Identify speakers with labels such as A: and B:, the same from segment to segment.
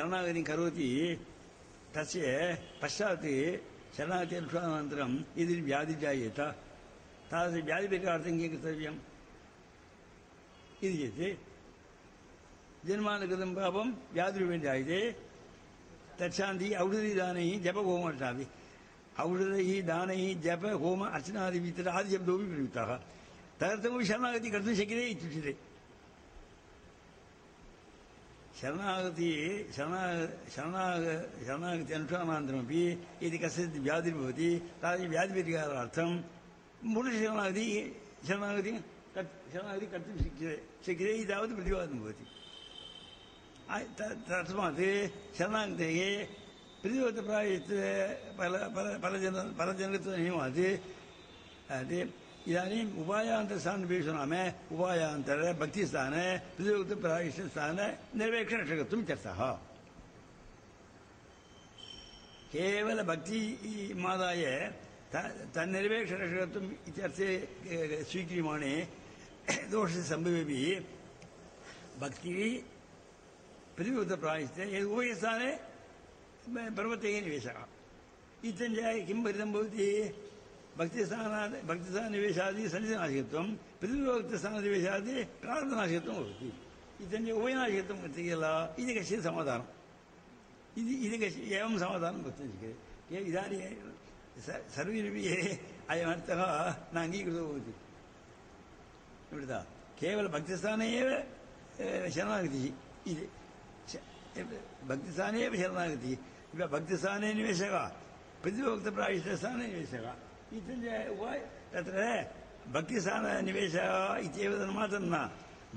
A: சரணாகதிம் கரோதி தசிய பஷாத் சரணாகதி அனுஷ்டானந்தரம் இது வியாதி ஜாயேத. தாதசி வியாதிபிகார்த்தம் கிம் கர்த்தவியம். இது சேத் ஜென்மானுகிருதம் பாபம் வியாதிரூபேण ஜாயதே. தச்சாந்தி ஔஷதி தானை ஜப ஹோம அர்ச்சாதி ஔஷதை தானை ஜப ஹோம அர்ச்சனாதி வித்தர ஆதி ஜப்தோபி பிரயுக்தாக தदर्थमपि शरणागति कर्तुं शक्यते इत्युच्यते சரணாகதி சரணாக சரணாக சரணாகதி அனுஷ்டானாந்தரமப்பி இது கசித் வியாதி பவதி தாதி வியாதி பரிகாரார்த்தம் முழு சரணாகதி சரணாகதி கத் சரணாகதி கர்த்தும் சிக்கியதே சிக்கியதே இதாவது பிரதிவாதம் பவதி தஸ்மாத் சரணாகதேயே பிரதிவாத பிராயத்து பல பல பல ஜன பல ஜனத்துவ நியமாது அது इदानीं उपायान्तस्थान विषयो नाम उपायान्तर भक्तिस्थाने प्रायश्चित्स्थाने निर्वेक्षणशकत्वम् इत्यर्थः केवलभक्ति मादाय तन्निर्वेक्षणशकत्वम् इत्यर्थे स्वीक्रियमाणे दोषस्य सम्भवेपि भक्तिः प्रतिभूतप्रायश्चे उभयस्थाने पर्वते निवेशः इत्यञ्च किं फलितं भवति భక్తిస్థానాది భక్తిస్థాన నివేశాది సన్నిధి నాశకత్వం ప్రతిభక్తిస్థాన నివేశాది ప్రారంభ నాశకత్వం వస్తుంది ఇతన్ని ఉభయనాశకత్వం గతికేలా ఇది కశ్చిత్ సమాధానం ఇది ఇది కశ్చి ఏం సమాధానం గుర్తించే ఇదాని ಸರ್ವೀರಪಿ ಅಯಮರ್ಥಃ ನ ಅಂಗೀಕೃತೋ ಭವತಿ ಇವಿಡತ ಕೇವಲ ಭಕ್ತಿಸ್ಥಾನೇ ಶರಣಾಗತಿ ಇದೆ ಭಕ್ತಿಸ್ಥಾನೇ ಶರಣಾಗತಿ ಇವ ಭಕ್ತಿಸ್ಥಾನೇ ನಿವೇಶಕ ಪ್ರತಿಭಕ್ತ ಪ್ರಾಯಿಷ್ಠ ಸ್ಥಾನೇ ನಿವೇಶಕ इत्युक्ते तत्र भक्तिस्थाननिवेशः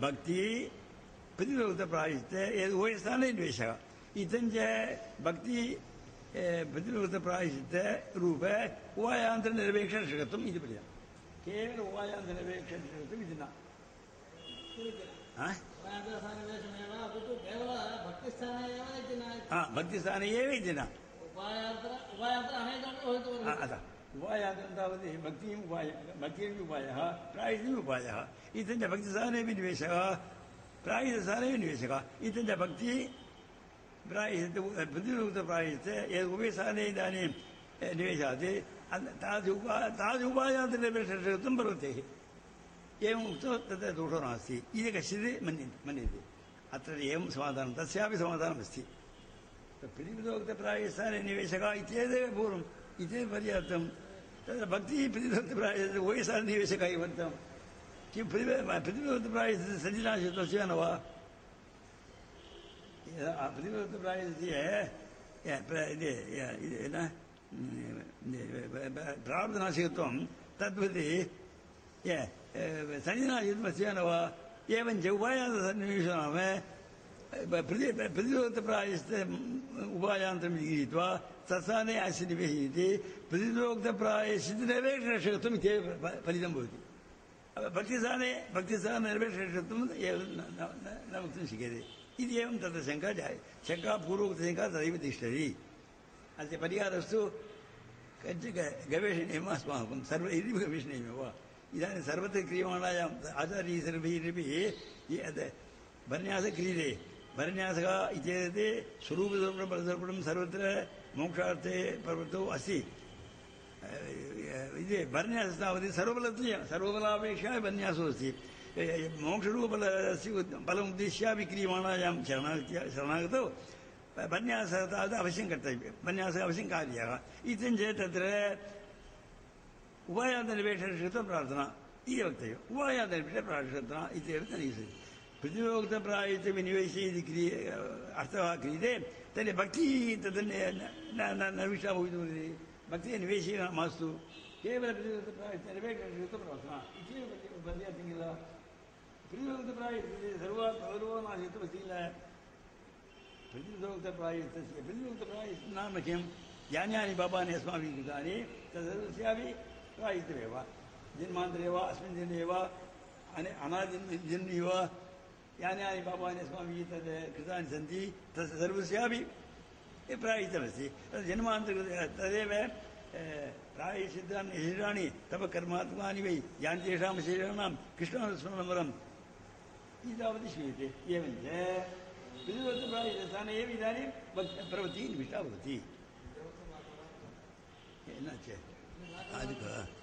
A: भक्ति प्रतिलोकप्रायुस्ते यद् उभयस्थाननिवेशः इत्थञ्च भक्ति प्रतिलोकप्रायुस्ते रूपे उपायान्तरनिरपेक्षणकत्वम् इति पर्यन्तं केवल उपायान्तरनिरपेक्षणकत्वम् इति न। भक्तिस्थाने एव इति न। अतः। उपायान्तरं तावत् भक्तिम् उपाय भक्तिरपि उपायः प्रायितमपि उपायः इत्यञ्च भक्तिस्थानेपि निवेशः प्रायितस्थानेपि निवेशः इत्यञ्च भक्ति प्रायित प्रतिरूपप्रायित यद् उभयस्थाने इदानीं निवेशात् एवम् उक्तो तत्र दोषो नास्ति। इति कश्चित् मन्यते मन्यते। अत्र एवं समाधानं, तस्यापि समाधानमस्ति। इत्येतदेव पूर्वम् इत्येव पर्याप्तं तत्र भक्तिः प्रतिभक्तिप्रायः वयसान्निवेशकाय वक्तं किं प्रतिभक्तिप्रायः सञ्जनाशतस्य न वा प्रतिभक्तिप्रायस्य प्राप्तनाशिकत्वं तद्वत् सञ्जनाशित्वस्य न वा एवञ्च उपायासन्निवेशो नाम प्रतिरोक्तप्रायश्च उपायान्तरं गृहीत्वा तत्स्थाने अस्य निवेशयति प्रतिरोक्तप्रायश्चित् निरपेक्षणषकत्वम् इत्येव फलितं भवति भक्तिस्थाने भक्तिस्थाननिरपेक्षणषकत्वम् एव न- वक्तुं शक्यते इति एवं तत्र शङ्का जाय शङ्का पूर्वोक्तशङ्का तदैव तिष्ठति अस्य परिहारस्तु कञ्चित् गवेषणीयम् अस्माकं इति गवेषणीयमेव इदानीं सर्वत्र क्रियमाणायाम् आचार्यैः सर्वैरपि क्रियते பரிநியாசகா இச்சேதே ஸ்வரூபதர்ப்பணம் பரதர்ப்பணம் சர்வத்திர மோட்சார்த்தே பர்வத்தோ அசி இது பரிநியாசத்தாவது சர்வபலத்தையும் சர்வபலாபேட்சா பரிநியாசோ அஸ்தி मोक्षरूपबलस्य बलमुद्दिश्यापि क्रियमाणायां शरणागतौ पन्यासः तावत् अवश्यं कर्तव्यं पन्यासः अवश्यं कार्यः इत्थं चेत् तत्र उपायान्तनिवेशकृतं प्रार्थना इति वक्तव्यम् उपायान्तनिवेशे प्रार्थना इत्येव तर्हि ಪ್ರತಿಯೋಕ್ತ ವಿನಿವೇಶಿ ಕ್ರಿಯೆ ಅರ್ಥವಾಕ್ರಿಯತೆ ತಲೆ ಭಕ್ತಿ ತದನ್ನೇ ನವಿಷ ಭವಿತುಮತಿ ಭಕ್ತಿಯ ನಿವೇಶಿ ಮಾಸ್ತು ಕೇವಲ ಪ್ರತಿಯೋಕ್ತ ಪ್ರಾಯತ ಪ್ರವಾಸನ ಇತ್ತೀವ ಬಂದೇ ಆಗ್ತಿಂಗಿಲ್ಲ ಪ್ರತಿಯೋಕ್ತ ಪ್ರಾಯತೆ ಸರ್ವ ಸರ್ವನಾಶಿತ ವಸಿಲ್ಲ ಪ್ರತಿಯೋಕ್ತ ಪ್ರಾಯತ ಪ್ರತಿಯೋಕ್ತ ಪ್ರಾಯತ ನಾಮ ಕಿಂ ಯಾನ್ಯಾನಿ ಬಾಬಾನಿ ಅಸ್ಮಾಭಿः कृतानि तदस्यापि प्रायितमेव ಜನ್ಮಾಂತರೇ ವಾ ಅಸ್ಮಿನ್ ಜನ್ಮೇ ವಾ ಅನೆ ಅನಾದಿನ್ಯವ यानि यानि पापानि अस्माभिः तद् कृतानि सन्ति तस्य सर्वस्यापि प्रायितमस्ति तद् जन्मान्तर्गत तदेव प्रायश्चित्तानि शरीराणि तव कर्मात्मानि वै यानि तेषां शरीराणां कृष्णानुस्मरणपरम् एतावत् श्रूयते एवञ्च विदुरत्वप्रायस्थाने एव इदानीं वक् प्रवृत्तिः निविष्टा भवति न चेत् आदिकः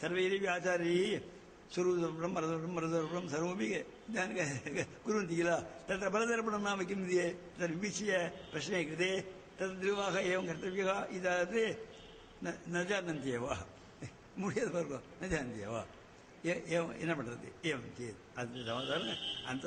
A: சர்வைரவி ஆச்சாரி சுருதர்ப்பணம் மரதர்ப்பணம் மரதர்ப்பணம் சர்வமபி குருவந்தி கில தत्र பலதர்ப்பணம் நாம கிம் தியே தத் விசிய பிரஷ்னே கிருதே தத் திருவாக ஏவம் கர்த்தவியா இதாவது ந ஜானந்தியவா முடியாது பாருங்க. ந ஜானந்தியவா ஏ என்ன பண்ணுறது ஏவம் அது சமாதானம். அந்த